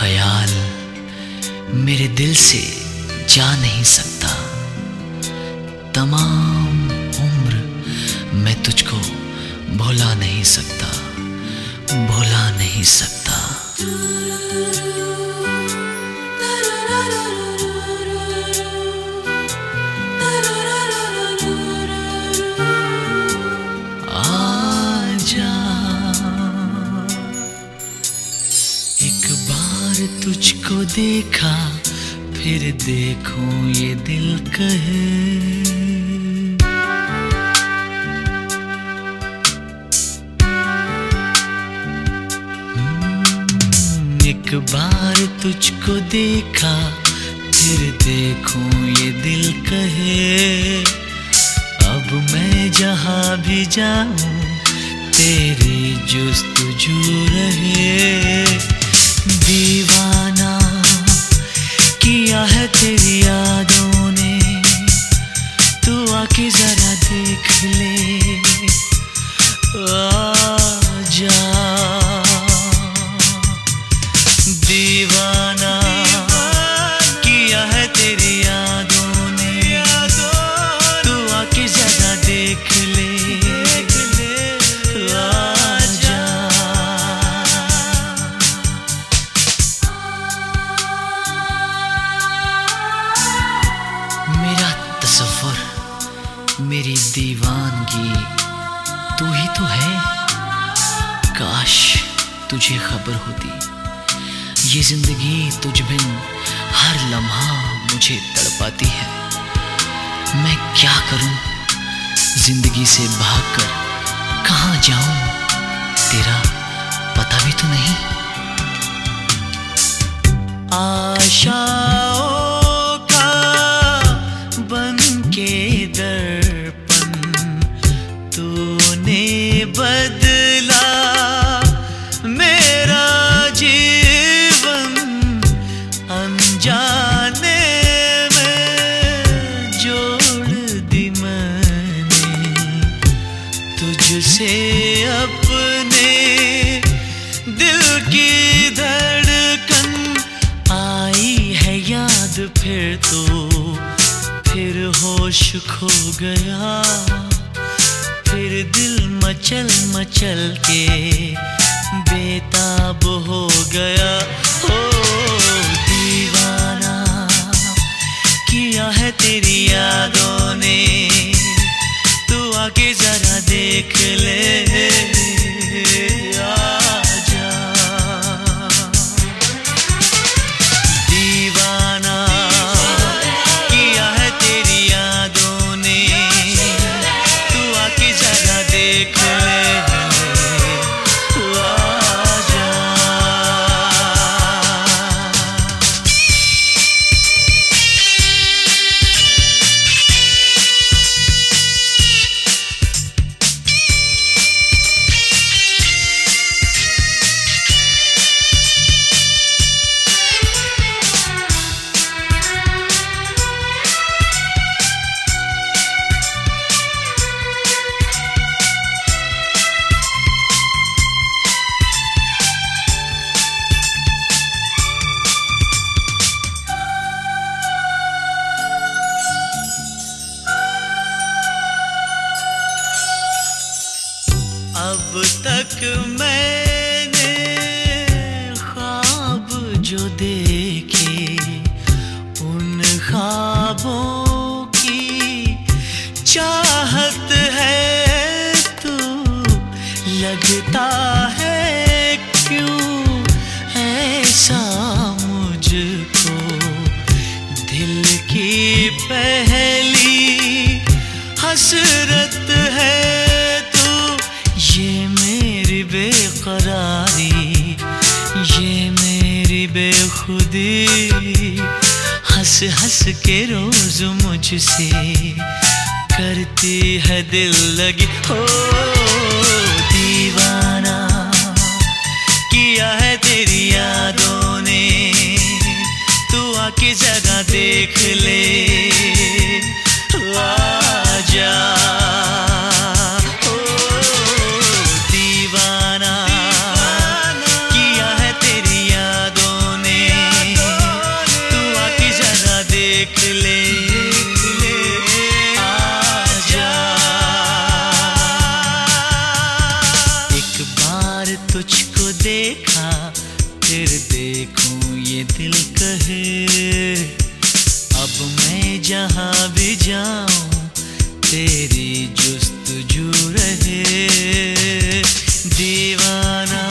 ख्याल मेरे दिल से जा नहीं सकता। तमाम उम्र मैं तुझको भुला नहीं सकता, भुला नहीं सकता। तुझको देखा फिर देखूँ ये दिल कहे। हम्म, एक बार तुझको देखा फिर देखूँ ये दिल कहे। अब मैं जहाँ भी जाऊँ तेरी जुस्तजू रहे। आजा। दीवाना किया है तेरी देख ले। मेरा तसव्वुर मेरी दीवानगी। तू ही तो है। काश तुझे खबर होती। ये ज़िंदगी तुझ बिन हर लम्हा मुझे तड़पाती है। मैं क्या करूँ? ज़िंदगी से भागकर कहाँ जाऊँ? तेरा पता भी तो नहीं। आशाओं बदला मेरा जीवन अनजाने में जोड़ दी मैंने। तुझसे अपने दिल की धड़कन आई है याद फिर तो फिर होश खो गया। फिर दिल मचल मचल के बेताब हो गया। हो दीवाना, किया है तेरी यादों ने? तू आके जरा देख ले। अब तक मैंने ख्वाब जो देखे, उन ख्वाबों की चाहत है तू, लगता है क्यों ऐसा मुझको? दिल की पहली हसरत बेखुदी हंस हंस के रोज मुझसे करती है दिल लगी। हो देखूँ ये दिल कहे। अब मैं जहाँ भी जाऊँ तेरी जुस्तजू रहे। दीवाना